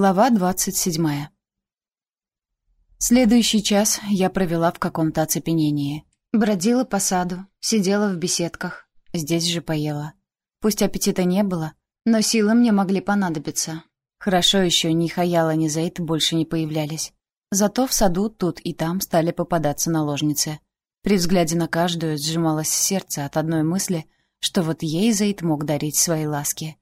Глава двадцать седьмая. Следующий час я провела в каком-то оцепенении. Бродила по саду, сидела в беседках, здесь же поела. Пусть аппетита не было, но силы мне могли понадобиться. Хорошо еще ни Хаяла, ни Зейд больше не появлялись. Зато в саду тут и там стали попадаться наложницы. При взгляде на каждую сжималось сердце от одной мысли, что вот ей Зейд мог дарить свои ласки.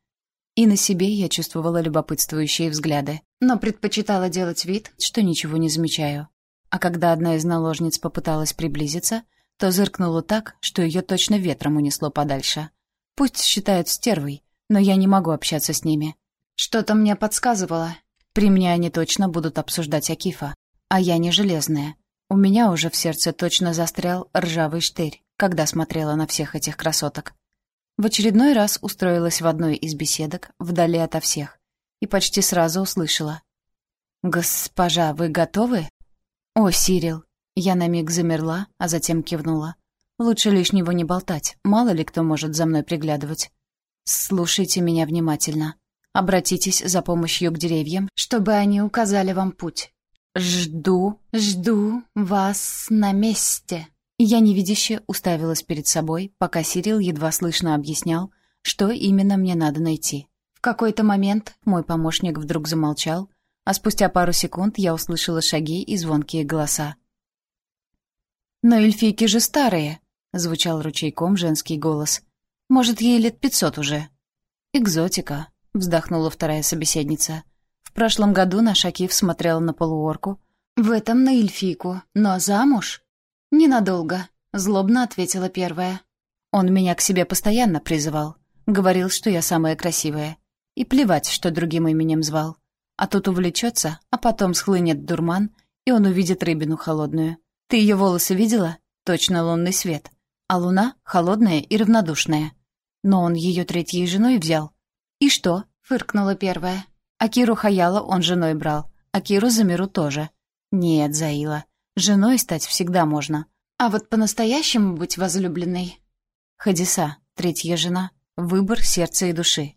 И на себе я чувствовала любопытствующие взгляды, но предпочитала делать вид, что ничего не замечаю. А когда одна из наложниц попыталась приблизиться, то зыркнула так, что ее точно ветром унесло подальше. Пусть считают стервой, но я не могу общаться с ними. Что-то мне подсказывало. При мне они точно будут обсуждать Акифа, а я не железная. У меня уже в сердце точно застрял ржавый штырь, когда смотрела на всех этих красоток. В очередной раз устроилась в одной из беседок, вдали ото всех, и почти сразу услышала. «Госпожа, вы готовы?» «О, Сирил!» Я на миг замерла, а затем кивнула. «Лучше лишнего не болтать, мало ли кто может за мной приглядывать. Слушайте меня внимательно. Обратитесь за помощью к деревьям, чтобы они указали вам путь. «Жду, жду вас на месте». Я невидяще уставилась перед собой, пока Сирил едва слышно объяснял, что именно мне надо найти. В какой-то момент мой помощник вдруг замолчал, а спустя пару секунд я услышала шаги и звонкие голоса. «Но эльфийки же старые», — звучал ручейком женский голос. «Может, ей лет пятьсот уже?» «Экзотика», — вздохнула вторая собеседница. В прошлом году наш Акиф смотрел на полуорку, в этом на эльфийку, но замуж? Ненадолго, злобно ответила первая. Он меня к себе постоянно призывал. Говорил, что я самая красивая. И плевать, что другим именем звал. А тут увлечется, а потом схлынет дурман, и он увидит рыбину холодную. Ты ее волосы видела? Точно лунный свет. А луна холодная и равнодушная. Но он ее третьей женой взял. «И что?» — фыркнула первая. Акиру Хаяла он женой брал, Акиру Замиру тоже. Нет, Заила, женой стать всегда можно. А вот по-настоящему быть возлюбленной... Хадиса, третья жена, выбор сердца и души.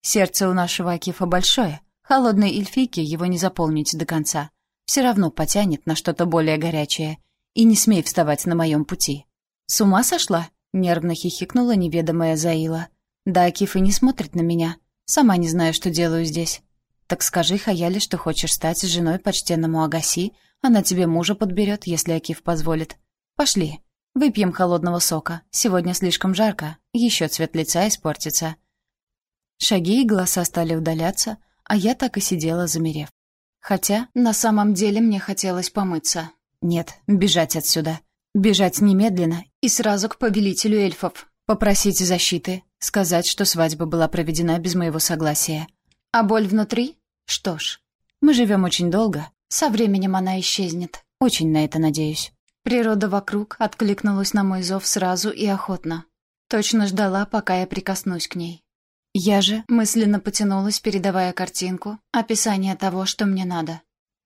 Сердце у нашего Акифа большое, холодной эльфийке его не заполнить до конца. Все равно потянет на что-то более горячее. И не смей вставать на моем пути. С ума сошла? Нервно хихикнула неведомая Заила. Да Акиф и не смотрит на меня. Сама не знаю, что делаю здесь. Так скажи Хаяле, что хочешь стать женой почтенному Агаси, она тебе мужа подберет, если Акиф позволит. Пошли, выпьем холодного сока. Сегодня слишком жарко, еще цвет лица испортится». Шаги и голоса стали удаляться, а я так и сидела, замерев. Хотя на самом деле мне хотелось помыться. Нет, бежать отсюда. Бежать немедленно и сразу к повелителю эльфов. Попросить защиты, сказать, что свадьба была проведена без моего согласия. А боль внутри? Что ж, мы живем очень долго. Со временем она исчезнет. Очень на это надеюсь. Природа вокруг откликнулась на мой зов сразу и охотно. Точно ждала, пока я прикоснусь к ней. Я же мысленно потянулась, передавая картинку, описание того, что мне надо.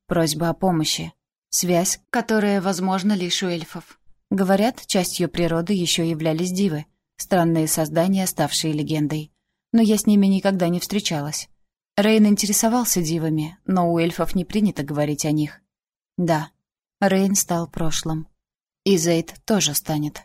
Просьба о помощи. Связь, которая возможна лишь у эльфов. Говорят, частью природы еще являлись дивы, странные создания, ставшие легендой. Но я с ними никогда не встречалась. Рейн интересовался дивами, но у эльфов не принято говорить о них. Да, Рейн стал прошлым. И Зейд тоже станет.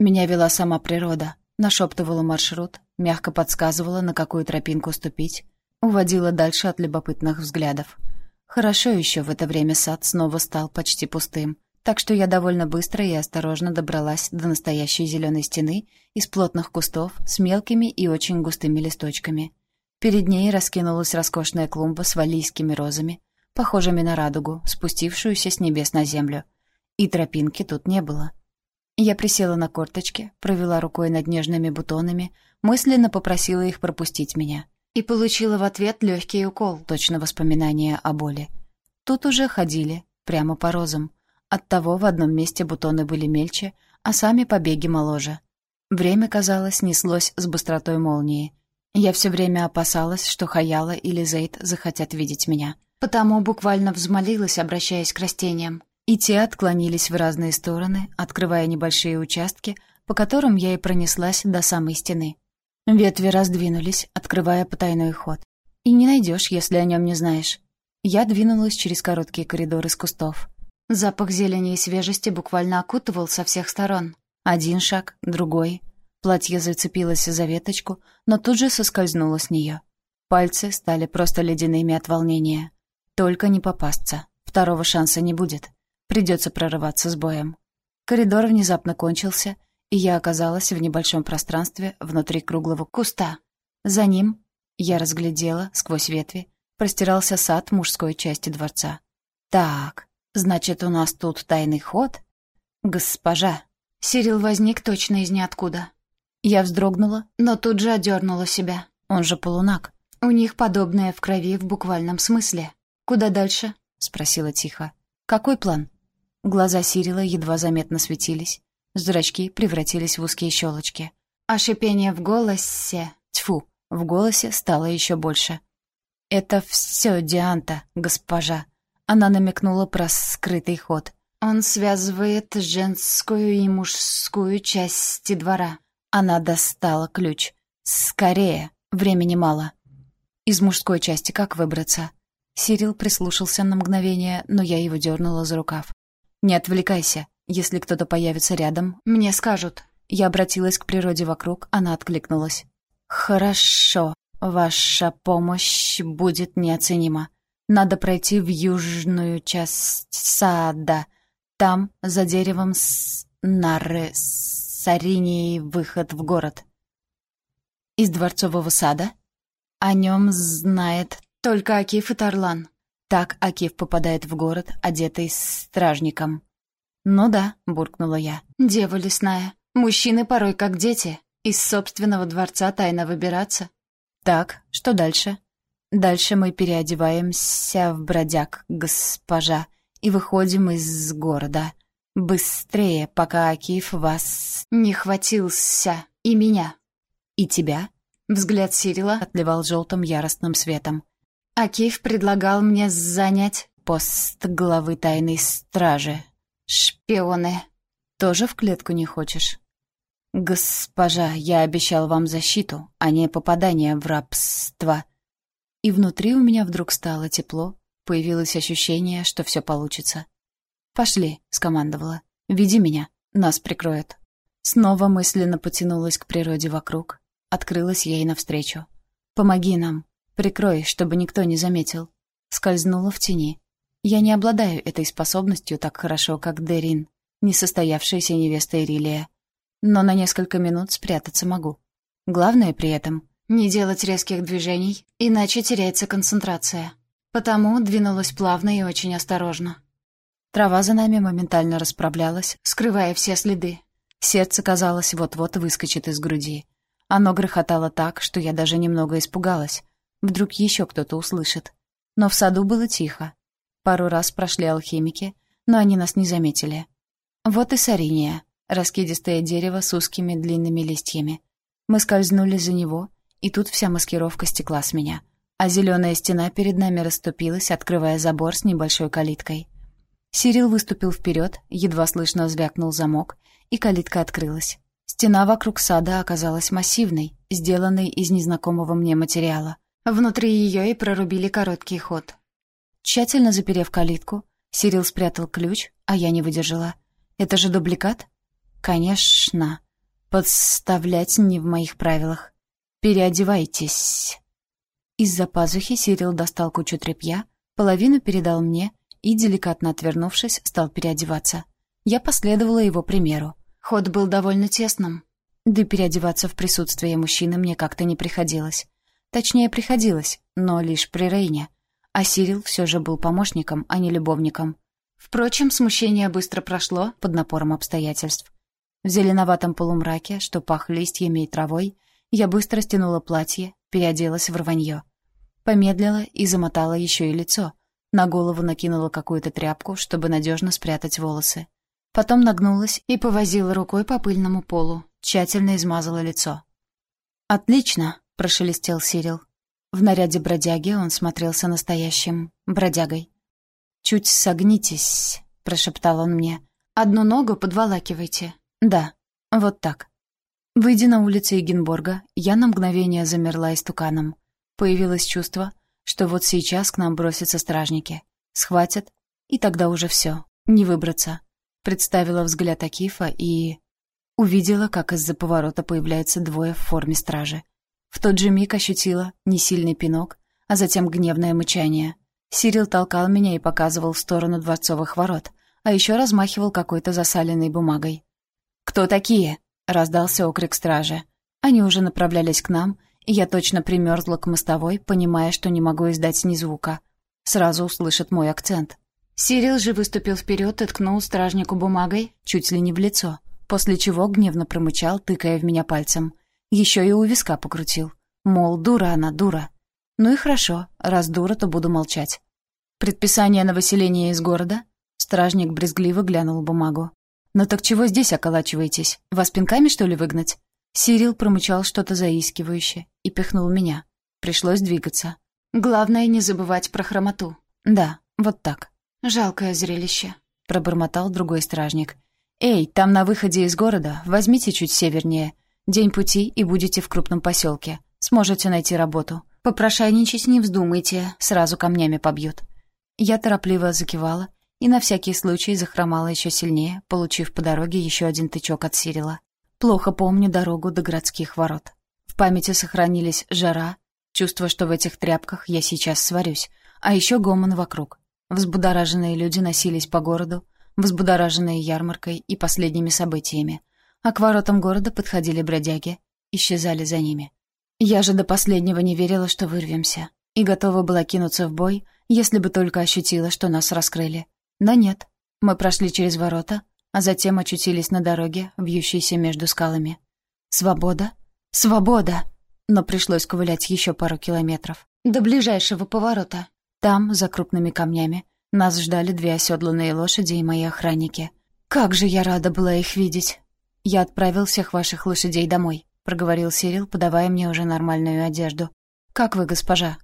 Меня вела сама природа, нашептывала маршрут, мягко подсказывала, на какую тропинку ступить, уводила дальше от любопытных взглядов. Хорошо еще в это время сад снова стал почти пустым, так что я довольно быстро и осторожно добралась до настоящей зеленой стены из плотных кустов с мелкими и очень густыми листочками — Перед ней раскинулась роскошная клумба с валийскими розами, похожими на радугу, спустившуюся с небес на землю. И тропинки тут не было. Я присела на корточки, провела рукой над нежными бутонами, мысленно попросила их пропустить меня. И получила в ответ легкий укол, точно воспоминание о боли. Тут уже ходили, прямо по розам. Оттого в одном месте бутоны были мельче, а сами побеги моложе. Время, казалось, неслось с быстротой молнии — я все время опасалась, что Хаяла или Зейд захотят видеть меня. Потому буквально взмолилась, обращаясь к растениям. И те отклонились в разные стороны, открывая небольшие участки, по которым я и пронеслась до самой стены. Ветви раздвинулись, открывая потайной ход. И не найдешь, если о нем не знаешь. Я двинулась через короткие коридоры из кустов. Запах зелени и свежести буквально окутывал со всех сторон. Один шаг, другой. Платье зацепилось за веточку, но тут же соскользнуло с нее. Пальцы стали просто ледяными от волнения. Только не попасться. Второго шанса не будет. Придется прорываться с боем. Коридор внезапно кончился, и я оказалась в небольшом пространстве внутри круглого куста. За ним я разглядела, сквозь ветви, простирался сад мужской части дворца. «Так, значит, у нас тут тайный ход?» «Госпожа!» Сирил возник точно из ниоткуда. Я вздрогнула, но тут же одернула себя. Он же полунак. У них подобное в крови в буквальном смысле. «Куда дальше?» — спросила тихо. «Какой план?» Глаза Сирила едва заметно светились. Зрачки превратились в узкие щелочки. А шипение в голосе... Тьфу, в голосе стало еще больше. «Это все Дианта, госпожа». Она намекнула про скрытый ход. «Он связывает женскую и мужскую части двора». Она достала ключ. «Скорее, времени мало». «Из мужской части как выбраться?» Сирил прислушался на мгновение, но я его дернула за рукав. «Не отвлекайся. Если кто-то появится рядом, мне скажут». Я обратилась к природе вокруг, она откликнулась. «Хорошо. Ваша помощь будет неоценима. Надо пройти в южную часть сада. Там, за деревом с нары, с Аринией выход в город. Из дворцового сада? О нем знает только Акиф и Тарлан. Так Акиф попадает в город, одетый стражником. «Ну да», — буркнула я. «Дева лесная. Мужчины порой как дети. Из собственного дворца тайно выбираться. Так, что дальше? Дальше мы переодеваемся в бродяг, госпожа, и выходим из города. Быстрее, пока Акиф вас не хватился. И меня. И тебя? Взгляд Сирила отливал желтым яростным светом. Акиф предлагал мне занять пост главы тайной стражи. Шпионы. Тоже в клетку не хочешь? «Госпожа, я обещал вам защиту, а не попадание в рабство». И внутри у меня вдруг стало тепло, появилось ощущение, что все получится. «Пошли», — скомандовала. «Веди меня, нас прикроют». Снова мысленно потянулась к природе вокруг, открылась ей навстречу. «Помоги нам, прикрой, чтобы никто не заметил». Скользнула в тени. Я не обладаю этой способностью так хорошо, как Дерин, несостоявшаяся невеста Ирилия но на несколько минут спрятаться могу. Главное при этом — не делать резких движений, иначе теряется концентрация. Потому двинулась плавно и очень осторожно. Трава за нами моментально расправлялась, скрывая все следы. Сердце, казалось, вот-вот выскочит из груди. Оно грохотало так, что я даже немного испугалась. Вдруг еще кто-то услышит. Но в саду было тихо. Пару раз прошли алхимики, но они нас не заметили. Вот и Сариния. Раскидистое дерево с узкими длинными листьями. Мы скользнули за него, и тут вся маскировка стекла с меня. А зеленая стена перед нами расступилась, открывая забор с небольшой калиткой. Сирил выступил вперед, едва слышно звякнул замок, и калитка открылась. Стена вокруг сада оказалась массивной, сделанной из незнакомого мне материала. Внутри ее и прорубили короткий ход. Тщательно заперев калитку, Сирил спрятал ключ, а я не выдержала. «Это же дубликат?» «Конечно. Подставлять не в моих правилах. Переодевайтесь». Из-за пазухи Сирил достал кучу тряпья, половину передал мне и, деликатно отвернувшись, стал переодеваться. Я последовала его примеру. Ход был довольно тесным. Да переодеваться в присутствии мужчины мне как-то не приходилось. Точнее, приходилось, но лишь при Рейне. А Сирил все же был помощником, а не любовником. Впрочем, смущение быстро прошло под напором обстоятельств. В зеленоватом полумраке, что пах листьями и травой, я быстро стянула платье, переоделась в рванье. Помедлила и замотала еще и лицо. На голову накинула какую-то тряпку, чтобы надежно спрятать волосы. Потом нагнулась и повозила рукой по пыльному полу, тщательно измазала лицо. «Отлично!» — прошелестел Сирил. В наряде бродяги он смотрелся настоящим бродягой. «Чуть согнитесь», — прошептал он мне. «Одну ногу подволакивайте, да, вот так. Выйдя на улицу Егенборга, я на мгновение замерла истуканом. Появилось чувство, что вот сейчас к нам бросятся стражники. Схватят, и тогда уже все. Не выбраться. Представила взгляд Акифа и... Увидела, как из-за поворота появляются двое в форме стражи. В тот же миг ощутила несильный пинок, а затем гневное мычание. Сирил толкал меня и показывал в сторону дворцовых ворот, а еще размахивал какой-то засаленной бумагой. «Кто такие?» — раздался окрик стражи. Они уже направлялись к нам, я точно примерзла к мостовой, понимая, что не могу издать ни звука. Сразу услышат мой акцент. Сирил же выступил вперед и ткнул стражнику бумагой чуть ли не в лицо, после чего гневно промычал, тыкая в меня пальцем. Еще и у виска покрутил. Мол, дура она, дура. Ну и хорошо, раз дура, то буду молчать. Предписание на выселение из города? Стражник брезгливо глянул бумагу. «Ну так чего здесь околачиваетесь? Вас пинками, что ли, выгнать?» Сирил промычал что-то заискивающее и пихнул меня. Пришлось двигаться. «Главное, не забывать про хромоту». «Да, вот так». «Жалкое зрелище», — пробормотал другой стражник. «Эй, там на выходе из города, возьмите чуть севернее. День пути, и будете в крупном поселке. Сможете найти работу. Попрошайничать не вздумайте, сразу камнями побьют». Я торопливо закивала и на всякий случай захромала еще сильнее, получив по дороге еще один тычок от Сирила. Плохо помню дорогу до городских ворот. В памяти сохранились жара, чувство, что в этих тряпках я сейчас сварюсь, а еще гомон вокруг. Взбудораженные люди носились по городу, взбудораженные ярмаркой и последними событиями. А к воротам города подходили бродяги, исчезали за ними. Я же до последнего не верила, что вырвемся, и готова была кинуться в бой, если бы только ощутила, что нас раскрыли. Но нет, мы прошли через ворота, а затем очутились на дороге, вьющейся между скалами. Свобода? Свобода! Но пришлось ковылять еще пару километров. До ближайшего поворота. Там, за крупными камнями, нас ждали две оседланные лошади и мои охранники. Как же я рада была их видеть! «Я отправил всех ваших лошадей домой», — проговорил Сирил, подавая мне уже нормальную одежду. «Как вы, госпожа?»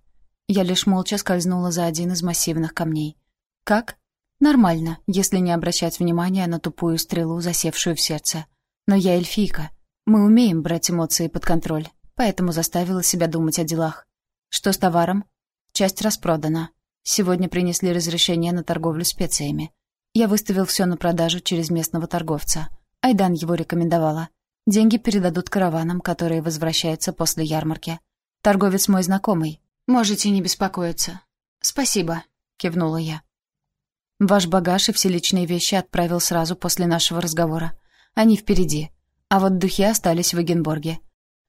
Я лишь молча скользнула за один из массивных камней. «Как?» Нормально, если не обращать внимания на тупую стрелу, засевшую в сердце. Но я эльфийка. Мы умеем брать эмоции под контроль, поэтому заставила себя думать о делах. Что с товаром? Часть распродана. Сегодня принесли разрешение на торговлю специями. Я выставил все на продажу через местного торговца. Айдан его рекомендовала. Деньги передадут караванам, которые возвращаются после ярмарки. Торговец мой знакомый. Можете не беспокоиться. Спасибо, кивнула я. Ваш багаж и все личные вещи отправил сразу после нашего разговора. Они впереди. А вот духи остались в Эгенборге.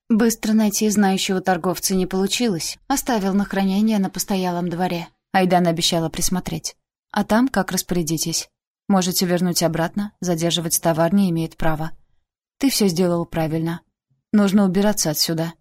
Быстро найти знающего торговца не получилось. Оставил на хранение на постоялом дворе. Айдан обещала присмотреть. А там как распорядитесь. Можете вернуть обратно, задерживать товар не имеет права. Ты все сделал правильно. Нужно убираться отсюда.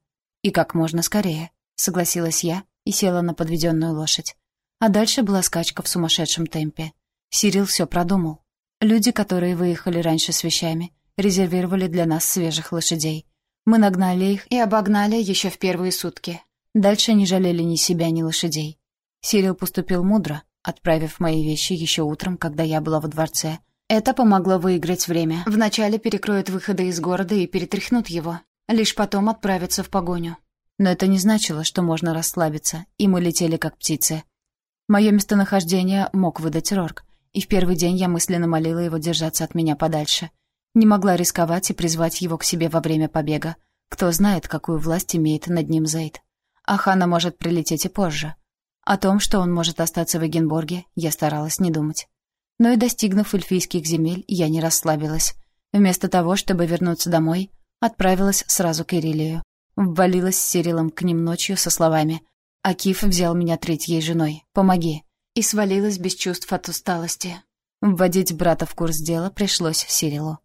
И как можно скорее, согласилась я и села на подведенную лошадь. А дальше была скачка в сумасшедшем темпе. Сирил все продумал. Люди, которые выехали раньше с вещами, резервировали для нас свежих лошадей. Мы нагнали их и обогнали еще в первые сутки. Дальше не жалели ни себя, ни лошадей. Сирил поступил мудро, отправив мои вещи еще утром, когда я была во дворце. Это помогло выиграть время. Вначале перекроют выходы из города и перетряхнут его. Лишь потом отправятся в погоню. Но это не значило, что можно расслабиться, и мы летели как птицы. Мое местонахождение мог выдать Рорк, и в первый день я мысленно молила его держаться от меня подальше. Не могла рисковать и призвать его к себе во время побега. Кто знает, какую власть имеет над ним Зейд. А Хана может прилететь и позже. О том, что он может остаться в Эгенборге, я старалась не думать. Но и достигнув эльфийских земель, я не расслабилась. Вместо того, чтобы вернуться домой, отправилась сразу к Ирилию. Ввалилась с Сирилом к ним ночью со словами «Акиф взял меня третьей женой. Помоги» и свалилась без чувств от усталости. Вводить брата в курс дела пришлось Сирилу.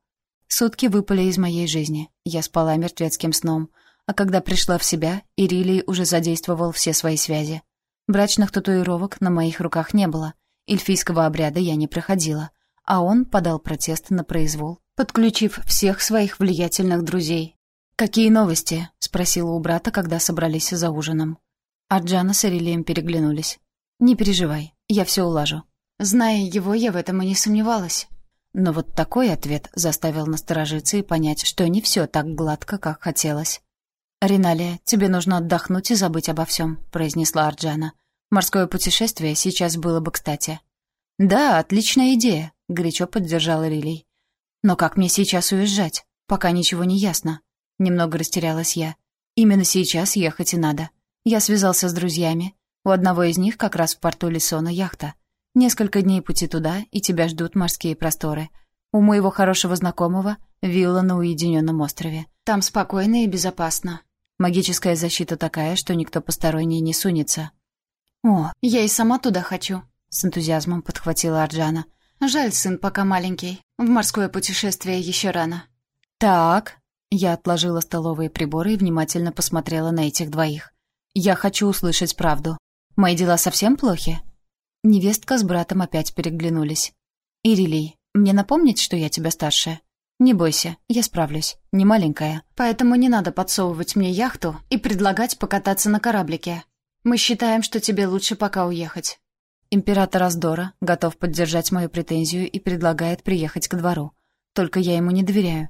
Сутки выпали из моей жизни. Я спала мертвецким сном. А когда пришла в себя, Ирилий уже задействовал все свои связи. Брачных татуировок на моих руках не было. Эльфийского обряда я не проходила. А он подал протест на произвол, подключив всех своих влиятельных друзей. «Какие новости?» — спросила у брата, когда собрались за ужином. Арджана с Ирилием переглянулись. «Не переживай, я все улажу». Зная его, я в этом и не сомневалась. Но вот такой ответ заставил насторожиться и понять, что не все так гладко, как хотелось. «Риналия, тебе нужно отдохнуть и забыть обо всем», — произнесла Арджана. «Морское путешествие сейчас было бы кстати». «Да, отличная идея», — горячо поддержала Рилей. «Но как мне сейчас уезжать? Пока ничего не ясно». Немного растерялась я. «Именно сейчас ехать и надо. Я связался с друзьями. У одного из них как раз в порту Лисона яхта. Несколько дней пути туда, и тебя ждут морские просторы. У моего хорошего знакомого вилла на уединенном острове. Там спокойно и безопасно. Магическая защита такая, что никто посторонний не сунется. «О, я и сама туда хочу», — с энтузиазмом подхватила Арджана. «Жаль, сын пока маленький. В морское путешествие еще рано». «Так...» — я отложила столовые приборы и внимательно посмотрела на этих двоих. «Я хочу услышать правду. Мои дела совсем плохи?» Невестка с братом опять переглянулись. «Ирилий, мне напомнить, что я тебя старшая?» «Не бойся, я справлюсь. Не маленькая. Поэтому не надо подсовывать мне яхту и предлагать покататься на кораблике. Мы считаем, что тебе лучше пока уехать». Император Аздора готов поддержать мою претензию и предлагает приехать к двору. Только я ему не доверяю.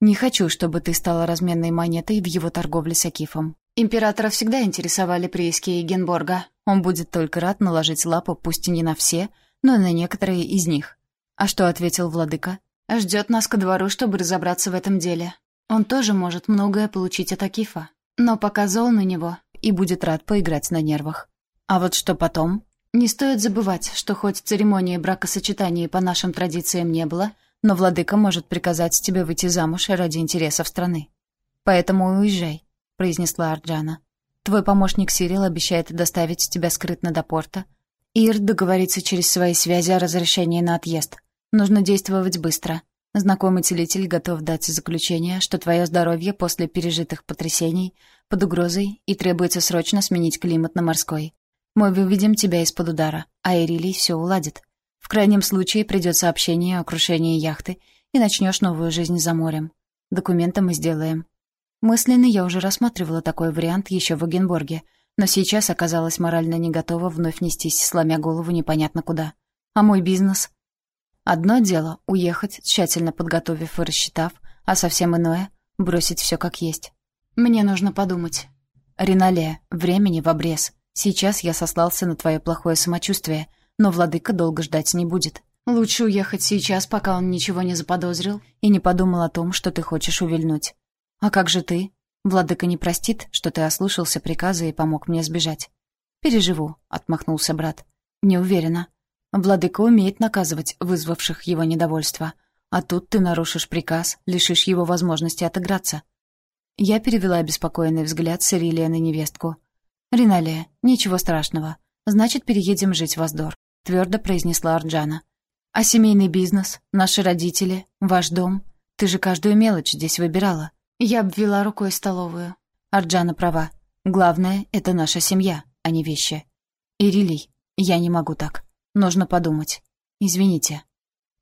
Не хочу, чтобы ты стала разменной монетой в его торговле с Акифом. Императора всегда интересовали прииски Егенборга. Он будет только рад наложить лапу, пусть и не на все, но на некоторые из них. А что ответил владыка? Ждет нас ко двору, чтобы разобраться в этом деле. Он тоже может многое получить от Акифа. Но пока зол на него и будет рад поиграть на нервах. А вот что потом? Не стоит забывать, что хоть церемонии бракосочетания по нашим традициям не было, но владыка может приказать тебе выйти замуж ради интересов страны. Поэтому уезжай, произнесла Арджана. Твой помощник Сирил обещает доставить тебя скрытно до порта. Ир договорится через свои связи о разрешении на отъезд. Нужно действовать быстро. Знакомый целитель готов дать заключение, что твое здоровье после пережитых потрясений под угрозой и требуется срочно сменить климат на морской. Мы выведем тебя из-под удара, а Эрилий все уладит. В крайнем случае придет сообщение о крушении яхты, и начнешь новую жизнь за морем. Документы мы сделаем. Мысленно я уже рассматривала такой вариант еще в Эгенборге, но сейчас оказалась морально не готова вновь нестись, сломя голову непонятно куда. А мой бизнес? Одно дело — уехать, тщательно подготовив и рассчитав, а совсем иное — бросить все как есть. Мне нужно подумать. Ринале, времени в обрез. Сейчас я сослался на твое плохое самочувствие, но владыка долго ждать не будет. Лучше уехать сейчас, пока он ничего не заподозрил и не подумал о том, что ты хочешь увильнуть. А как же ты? Владыка не простит, что ты ослушался приказа и помог мне сбежать. «Переживу», — отмахнулся брат. «Не уверена. Владыка умеет наказывать вызвавших его недовольство. А тут ты нарушишь приказ, лишишь его возможности отыграться. Я перевела обеспокоенный взгляд с на невестку. «Риналия, ничего страшного. Значит, переедем жить в Аздор», — твердо произнесла Арджана. «А семейный бизнес, наши родители, ваш дом? Ты же каждую мелочь здесь выбирала». Я обвела рукой столовую. Арджана права. Главное — это наша семья, а не вещи. Ирилий, я не могу так. Нужно подумать. Извините.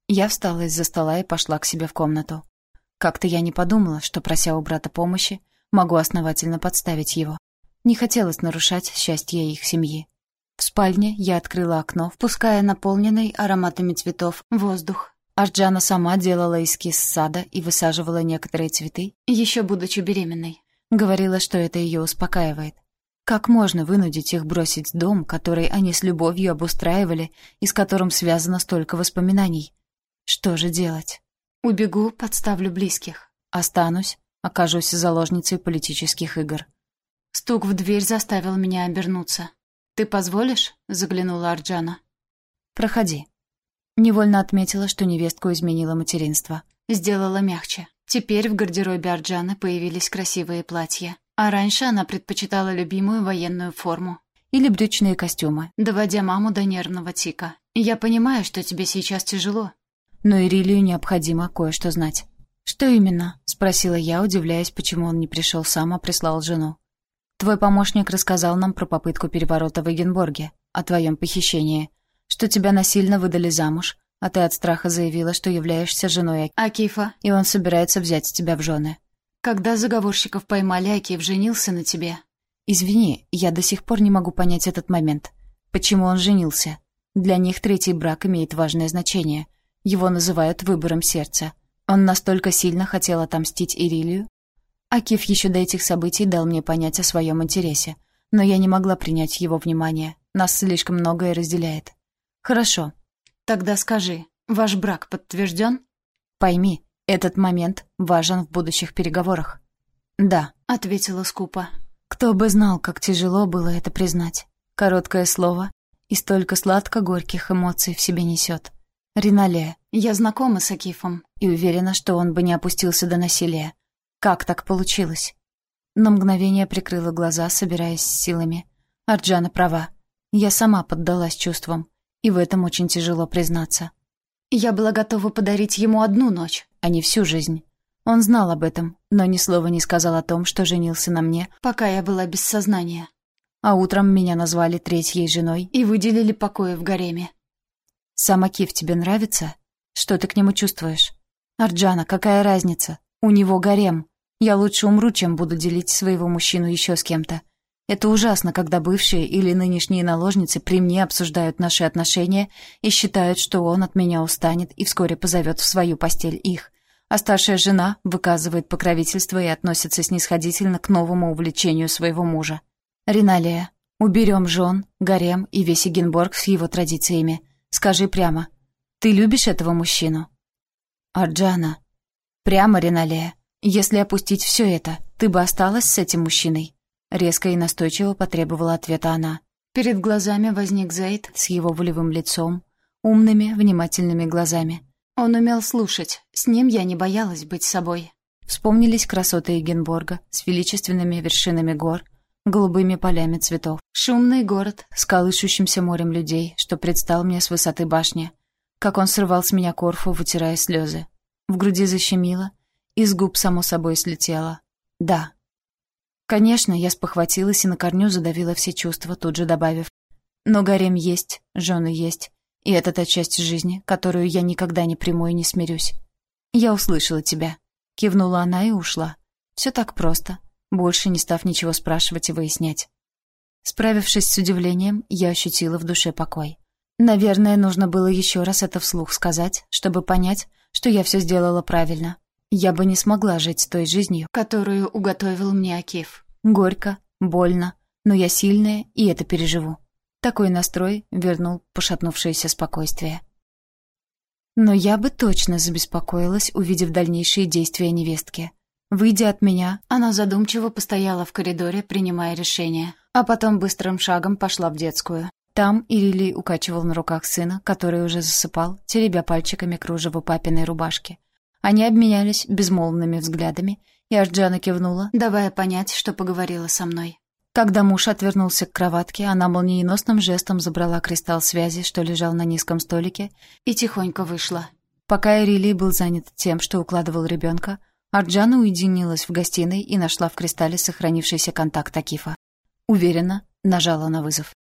Я встала из-за стола и пошла к себе в комнату. Как-то я не подумала, что, прося у брата помощи, могу основательно подставить его. Не хотелось нарушать счастье их семьи. В спальне я открыла окно, впуская наполненный ароматами цветов воздух. Арджана сама делала эскиз сада и высаживала некоторые цветы, еще будучи беременной. Говорила, что это ее успокаивает. Как можно вынудить их бросить дом, который они с любовью обустраивали и с которым связано столько воспоминаний? Что же делать? Убегу, подставлю близких. Останусь, окажусь заложницей политических игр. Стук в дверь заставил меня обернуться. «Ты позволишь?» — заглянула Арджана. «Проходи». Невольно отметила, что невестку изменила материнство. Сделала мягче. Теперь в гардеробе Арджаны появились красивые платья. А раньше она предпочитала любимую военную форму. Или брючные костюмы, доводя маму до нервного тика. «Я понимаю, что тебе сейчас тяжело». Но Ирилию необходимо кое-что знать. «Что именно?» — спросила я, удивляясь, почему он не пришел сам, а прислал жену. «Твой помощник рассказал нам про попытку переворота в Эгенборге, о твоем похищении, что тебя насильно выдали замуж, а ты от страха заявила, что являешься женой Акифа, и он собирается взять тебя в жены. Когда заговорщиков поймали, Акиев женился на тебе. Извини, я до сих пор не могу понять этот момент. Почему он женился? Для них третий брак имеет важное значение. Его называют выбором сердца. Он настолько сильно хотел отомстить Ирилию? Акиф еще до этих событий дал мне понять о своем интересе, но я не могла принять его внимание. Нас слишком многое разделяет. Хорошо. Тогда скажи, ваш брак подтвержден? Пойми, этот момент важен в будущих переговорах. Да, ответила скупо. Кто бы знал, как тяжело было это признать. Короткое слово и столько сладко-горьких эмоций в себе несет. Ринале, я знакома с Акифом и уверена, что он бы не опустился до насилия. Как так получилось? На мгновение прикрыла глаза, собираясь с силами. Арджана права. Я сама поддалась чувствам, и в этом очень тяжело признаться. Я была готова подарить ему одну ночь, а не всю жизнь. Он знал об этом, но ни слова не сказал о том, что женился на мне, пока я была без сознания. А утром меня назвали третьей женой и выделили покои в гареме. «Сам Акиф тебе нравится? Что ты к нему чувствуешь?» «Арджана, какая разница? У него гарем. Я лучше умру, чем буду делить своего мужчину еще с кем-то. Это ужасно, когда бывшие или нынешние наложницы при мне обсуждают наши отношения и считают, что он от меня устанет и вскоре позовет в свою постель их. А старшая жена выказывает покровительство и относится снисходительно к новому увлечению своего мужа. Риналия, уберем жен, гарем и весь Эгенборг с его традициями. Скажи прямо, ты любишь этого мужчину? Арджана. Прямо, Риналия. Если опустить все это, ты бы осталась с этим мужчиной? Резко и настойчиво потребовала ответа она. Перед глазами возник Зейд с его волевым лицом, умными, внимательными глазами. Он умел слушать, с ним я не боялась быть собой. Вспомнились красоты Егенборга с величественными вершинами гор, голубыми полями цветов. Шумный город с колышущимся морем людей, что предстал мне с высоты башни. Как он срывал с меня корфу, вытирая слезы. В груди защемило, из губ само собой слетело. Да, Конечно, я спохватилась и на корню задавила все чувства, тут же добавив. Но гарем есть, жены есть, и это та часть жизни, которую я никогда не приму и не смирюсь. Я услышала тебя. Кивнула она и ушла. Все так просто, больше не став ничего спрашивать и выяснять. Справившись с удивлением, я ощутила в душе покой. Наверное, нужно было еще раз это вслух сказать, чтобы понять, что я все сделала правильно. Я бы не смогла жить той жизнью, которую уготовил мне Акиф. Горько, больно, но я сильная, и это переживу. Такой настрой вернул пошатнувшееся спокойствие. Но я бы точно забеспокоилась, увидев дальнейшие действия невестки. Выйдя от меня, она задумчиво постояла в коридоре, принимая решение, а потом быстрым шагом пошла в детскую. Там Ирилий укачивал на руках сына, который уже засыпал, теребя пальчиками кружево папиной рубашки. Они обменялись безмолвными взглядами, и Арджана кивнула, давая понять, что поговорила со мной. Когда муж отвернулся к кроватке, она молниеносным жестом забрала кристалл связи, что лежал на низком столике, и тихонько вышла. Пока Эрилий был занят тем, что укладывал ребенка, Арджана уединилась в гостиной и нашла в кристалле сохранившийся контакт Акифа. Уверенно нажала на вызов.